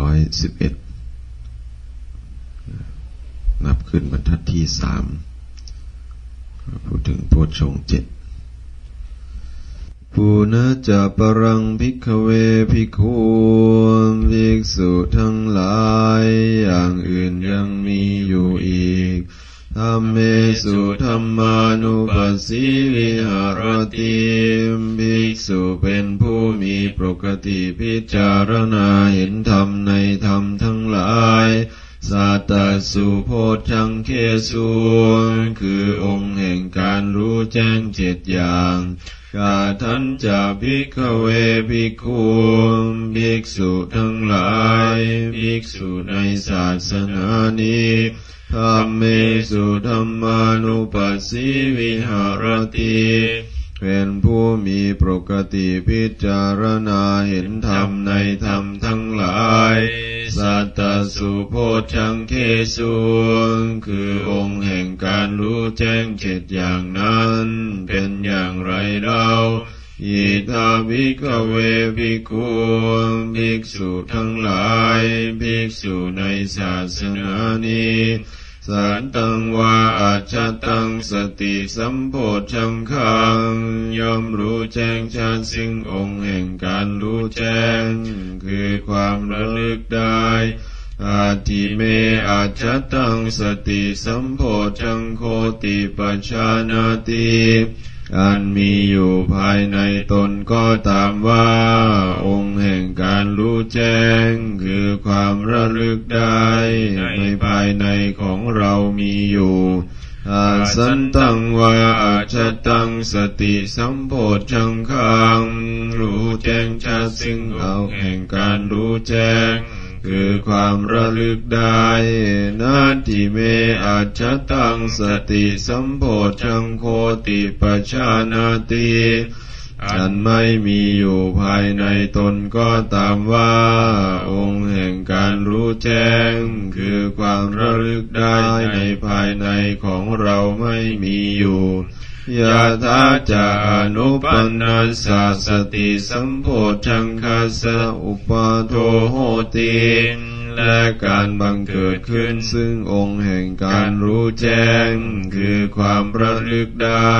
ร้อยสิบเอ็ดนับขึ้นบรรทัดที่สามพูดถึงโพชฌงเจ็ดปูนะจะปรังพิกเวพิคูภิกษุทั้งหลาย อย่างอื่นยังมีอยู่อีกธรรมเมสุธรรมานุปัสสิวิหารติภิกษุเป็นผู้ ปกติพิจารณาเห็นธรรมในธรรมทั้งหลายสัตตสุโพชังเคสุคือองค์แห่งการรู้แจ้งเจ็ดอย่างกาทันจะภิกเวภิกขุภิกษุทั้งหลายภิกษุในศาสนานี้ธรรมเมสุธรรมานุปัสสิวิหารติ เป็นผู้มีปกติพิจารณาเห็นธรรมในธรรมทั้งหลาย สัตตสุโพชังเคสุคือองค์แห่งการรู้แจ้งเจ็ดอย่างนั้น เป็นอย่างไรเล่าอิทาภิกเวภิกขุภิกษุทั้งหลาย ภิกษุในศาสนานี้ สันตังวาอาชตังสติสัมโพชังคังยอมรู้แจ้งชัดซึ่งองค์แห่งการรู้แจ้ง คือความระลึกได้อาทิเมอาชตังสติสัมโพชังโคติปัญชานาติ อันมีอยู่ภายในตนก็ตามว่า องค์แห่งการรู้แจ้ง คือความระลึกได้ ในภายในของเรามีอยู่อาสันตังวาอาชตังสติสัมโพชังคังรู้แจ้งชัดซึ่งเอาแห่งการรู้แจ้ง คือความระลึกได้นาทิเมอาชตังสติสัมโพชังโคติปชานาติอันไม่มีอยู่ภายในตนก็ตามว่า องค์แห่งการรู้แจ้ง คือความระลึกได้ในภายในของเราไม่มีอยู่ ยะถาจะอนุปันนัสสะสติสัมโพชังคาสะอุปาโทโหติและการบังเกิดขึ้นซึ่งองค์แห่งการรู้แจ้ง คือความระลึกได้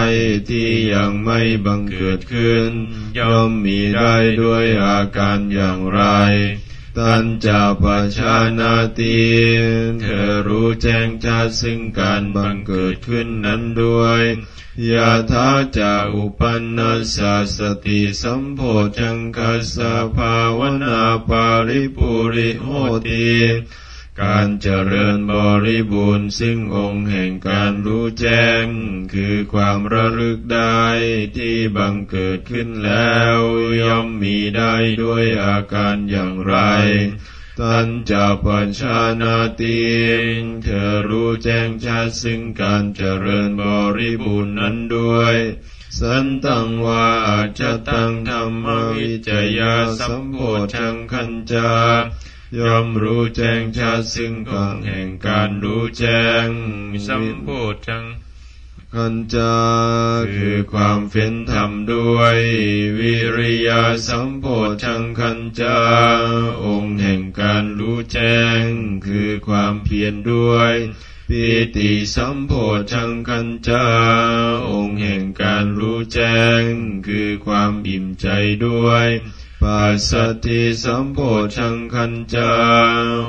ที่ยังไม่บังเกิดขึ้น ย่อมมีได้ด้วยอาการอย่างไร ตันจปัชานาติเธอรู้แจ้งชัดซึ่งการบังเกิดขึ้นนั้นด้วยยะถาจะอุปันนัสสติสัมโพชังคัสสะภาวนาปาริปุริโหติ การเจริญบริบูรณ์ซึ่งองค์แห่งการรู้แจ้ง คือความระลึกได้ที่บังเกิดขึ้นแล้วย่อมมีได้ด้วยอาการอย่างไรตันจะปัญชานาติเธอรู้แจ้งชัดซึ่งการเจริญบริบูรณ์นั้นด้วย สันตังวาอาจตังธรรมวิจยาสัมโพชังคัญจา ยอมรู้แจ้งชัดซึ่งของแห่งการรู้แจ้ง สัมโพชังขันจาคือความเฟ้นธรรมด้วย วิริยาสัมโพชังขันจาองค์แห่งการรู้แจ้ง คือความเพียรด้วยปิติสัมโพชังคันจาองค์แห่งการรู้แจ้ง คือความอิ่มใจด้วย ปัสสติสัมโพชังคัญจา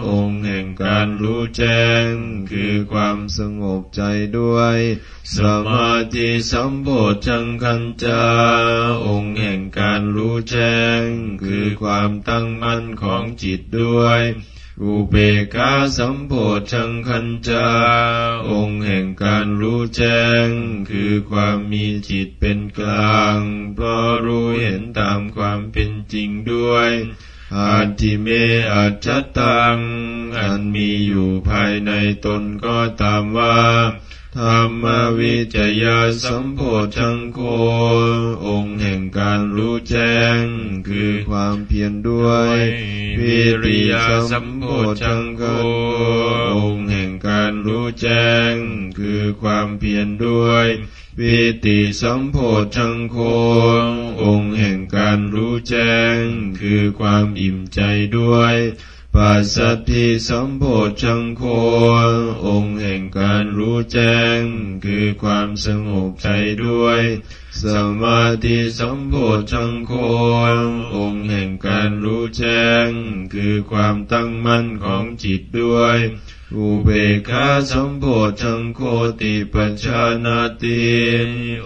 องค์แห่งการรู้แจ้ง คือความสงบใจด้วย สมาธิสัมโพชังคัญจาองค์แห่งการรู้แจ้ง คือความตั้งมั่นของจิตด้วย อุเบกาสัมโพชังคัญจา องค์แห่งการรู้แจ้ง คือความมีจิตเป็นกลาง เพราะรู้เห็นตามความเป็นจริงด้วยอาทิเมอัจจตัง อันมีอยู่ภายในตนก็ตามว่า ธรรมวิจยาสัมโพชังโคองค์แห่งการรู้แจ้ง คือความเพียรด้วย วิริยาสัมโพชังโคองค์แห่งการรู้แจ้ง คือความเพียรด้วยวิติสัมโพชังโคองค์แห่งการรู้แจ้ง คือความอิ่มใจด้วย ปัสสัทธิสัมโพชังโคองค์แห่งการรู้แจ้ง คือความสงบใจด้วย สมาธิสัมโพชังโคองค์แห่งการรู้แจ้ง คือความตั้งมั่นของจิตด้วย อุเบกขาสัมโพชังโคติปัญชานาติ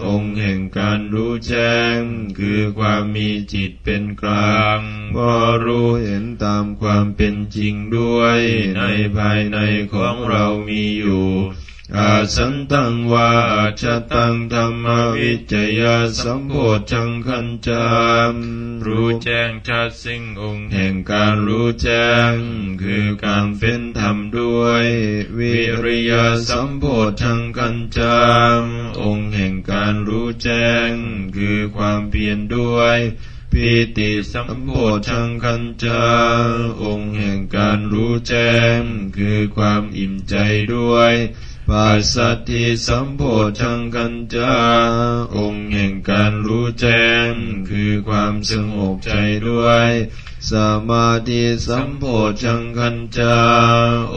องค์แห่งการรู้แจ้ง คือความมีจิตเป็นกลางพอรู้เห็นตามความเป็นจริงด้วย ในภายในของเรามีอยู่ อาสันตังวาอาชตังธรรมวิจยาสัมโพชังคันจามรู้แจ้งชัดสิ่งองค์แห่งการรู้แจ้ง คือการเฟ้นธรรมด้วย วิริยาสัมโพชังคันจามองค์แห่งการรู้แจ้ง คือความเพียรด้วยปิติสัมโพชังคันจาองค์แห่งการรู้แจ้ง คือความอิ่มใจด้วย ปัสสัทธิสัมโพชังคันจาองค์แห่งการรู้แจ้ง คือความสงบใจด้วย สมาธิสัมโพชังคันจา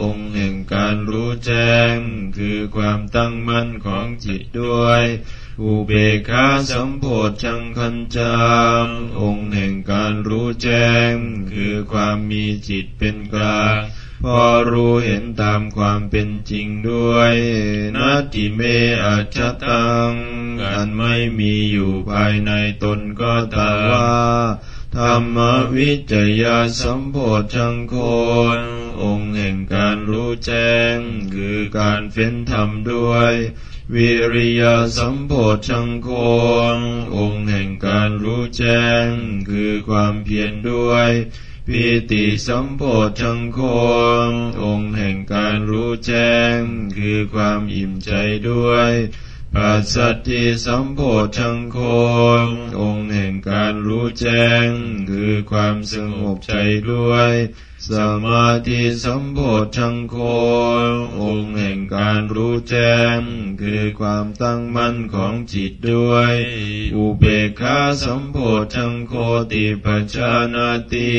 องค์แห่งการรู้แจ้ง คือความตั้งมั่นของจิตด้วยอุเบกขาสัมโพชังคันจามองค์แห่งการรู้แจ้ง คือความมีจิตเป็นกลาง พอรู้เห็นตามความเป็นจริงด้วยนาทิเมอัจฉตังอันไม่มีอยู่ภายในตนก็ตาว่าธรรมวิจยาสัมโพชังโคนองค์แห่งการรู้แจ้ง คือการเฟ้นธรรมด้วย วิริยาสัมโพชังโคนองค์แห่งการรู้แจ้ง คือความเพียรด้วย ปิติสัมโพชังโคนองค์แห่งการรู้แจ้ง คือความอิ่มใจด้วยปัสสัทธิสัมโพชังโคองค์แห่งการรู้แจ้ง คือความสงบใจด้วย สมาธิสัมโพชังโคองค์แห่ง การรู้แจ้ง คือความตั้งมั่นของจิตด้วย อุเบกขาสัมโพชังโคติปัจานาติ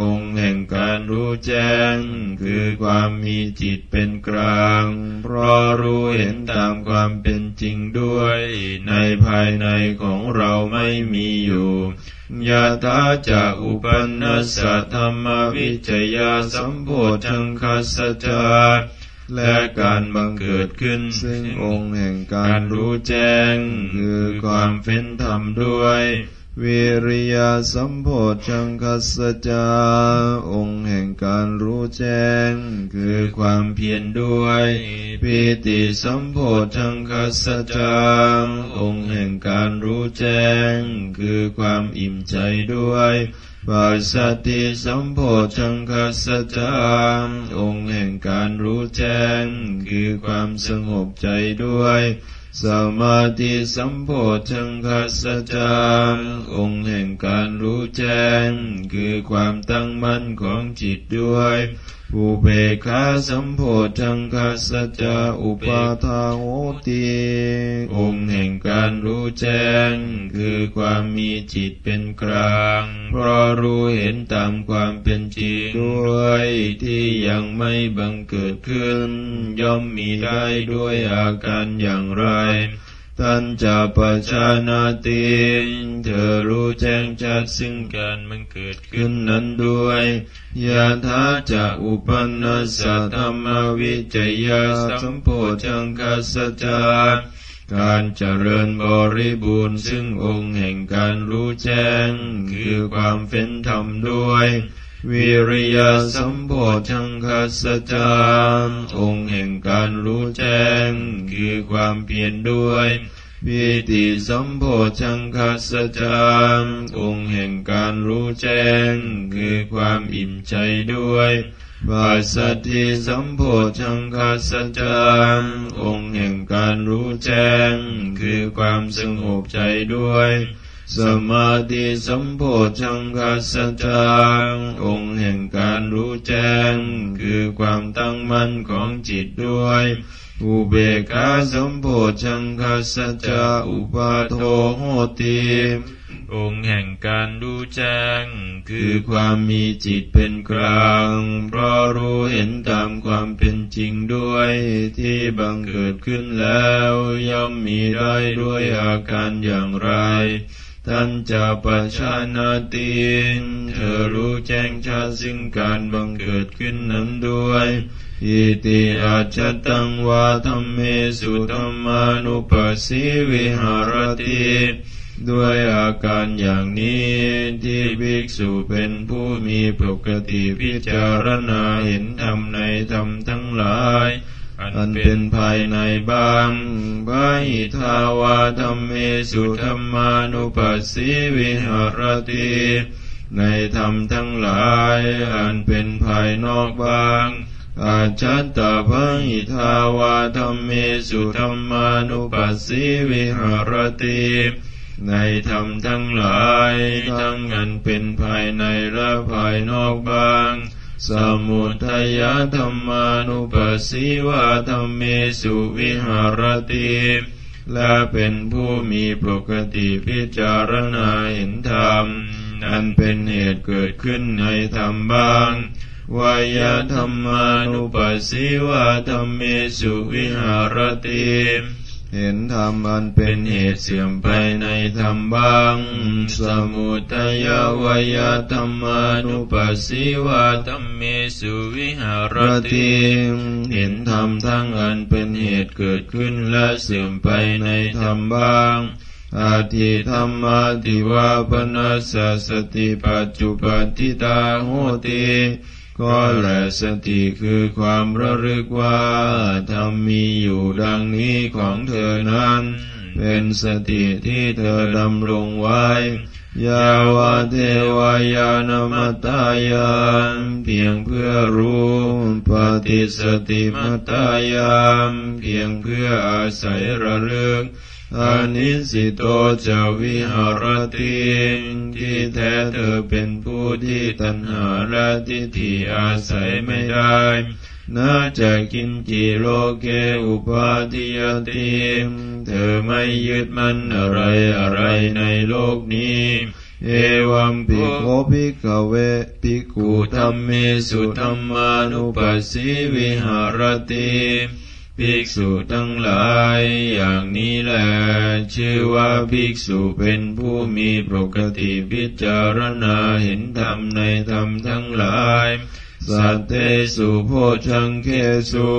องค์แห่งการรู้แจ้ง คือความมีจิตเป็นกลาง เพราะรู้เห็นตามความเป็นจริงด้วย ในภายในของเราไม่มีอยู่ยะถาจะอุปนัสสะธรรมวิจยาสัมโพชังคัสจา และการบังเกิดขึ้น ซึ่งองค์แห่งการรู้แจ้ง คือความเฟ้นธรรมด้วย วิริยาสัมโพชังคัสจา องค์แห่งการรู้แจ้ง คือความเพียรด้วย ปิติสัมโพชังคัสจา องค์แห่งการรู้แจ้ง คือความอิ่มใจด้วยปัสสัทธิสัมโพชังคัสจาองค์แห่งการรู้แจ้ง คือความสงบใจด้วย สมาธิสัมโพชังคัสจาองค์แห่งการรู้แจ้ง คือความตั้งมั่นของจิตด้วยอุเบกขาสัมโพชังคัสสะจาอุปาทาโหติองค์แห่งการรู้แจ้ง คือความมีจิตเป็นกลาง เพราะรู้เห็นตามความเป็นจริงด้วยที่ยังไม่บังเกิดขึ้น ย่อมมีได้ด้วยอาการอย่างไร ท่านจะปัจานาติเธอรู้แจ้งชัดซึ่งการมันเกิดขึ้นนั้นด้วยยะถาจะอุปนัสสะธรรมวิจยาสัมโพชังคัสจาการเจริญบริบูรณ์ซึ่งองค์แห่งการรู้แจ้ง คือความเฟ้นธรรมด้วย วิริยสัมโพชังคัสสจามองค์แห่งการรู้แจ้ง คือความเพียรด้วยปิติสัมโพชังคัสสจามองค์แห่งการรู้แจ้ง คือความอิ่มใจด้วยปัสสัทธิสัมโพชังคัสสจามองค์แห่งการรู้แจ้ง คือความสงบใจด้วย สมาธิสัมโพชังคัสสะจาองค์แห่งการรู้แจ้ง คือความตั้งมั่นของจิตด้วยอุเบกขาสัมโพชังคัสจาอุปาโทโหติองค์แห่งการรู้แจ้ง คืออความมีจิตเป็นกลาง เพราะรู้เห็นตามความเป็นจริงด้วย ที่บังเกิดขึ้นแล้ว ย่อมมีได้ด้วยอาการอย่างไร ท่านจะปัจชานาติเธอรู้แจ้งชัดซึ่งการบังเกิดขึ้นนั้นด้วยอิติอาจจตังวาธรรมเมสุธรรมานุปัสสิวิหารติด้วยอาการอย่างนี้ที่ภิกษุเป็นผู้มีปกติพิจารณาเห็นธรรมในธรรมทั้งหลาย อันเป็นภายในบ้างพระหิทาวาธรรมเมสุธรรมานุปัสสิวิหารติในธรรมทั้งหลาย อันเป็นภายนอกบ้างอาจัตตาพหิทาวาธรรมเมสุธรรมานุปัสสิวิหารติในธรรมทั้งหลาย ทั้งอันเป็นภายในและภายนอกบ้าง สมุทัยธรรมานุปัสสิวาธรรมเมสุวิหารติและเป็นผู้มีปกติพิจารณาเห็นธรรม อันเป็นเหตุเกิดขึ้นในธรรมบ้างวายธรรมานุปัสสิวาธรรมเมสุวิหารติ เห็นธรรมอันเป็นเหตุเสื่อมไปในธรรมบ้าง สมุทัยวายธรรมานุปัสสิวาธรรมเมสุวิหารติเห็นธรรมทั้งอันเป็นเหตุเกิดขึ้นและเสื่อมไปในธรรมบ้างอาทิธรรมาติวาปนัสสติปัจจุปันทิตาโหติ ก็แลสติคือความระลึกว่าธรรมมีอยู่ดังนี้ของเธอนั้น เป็นสติที่เธอดำรงไว้ยาวาเทวายานมัตตายานเพียงเพื่อรู้ปฏิสติมัตตายานเพียงเพื่ออาศัยระลึก อานิสิโตจะวิหารติที่แท้เธอเป็นผู้ที่ตัณหาและทิฏฐิอาศัยไม่ได้น่าจะกินจิโลเกอุปาทิยติเธอไม่ยึดมั่นอะไรอะไรในโลกนี้ เอวัมปิโคภิกเวภิกขุธรรมเมสุธรรมานุปัสสิวิหารติ ภิกษุทั้งหลายอย่างนี้แหละชื่อว่าภิกษุเป็นผู้มีปกติพิจารณาเห็นธรรมในธรรมทั้งหลาย สัตเตสุโพชังเคสุ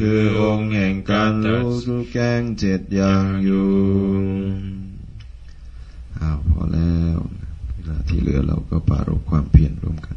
คือองค์แห่งการรู้รู้แก้งเจ็ดอย่างอยู่อ้าวพอแล้วเวลาที่เหลือเราก็ปรารบความเพียรร่วมกัน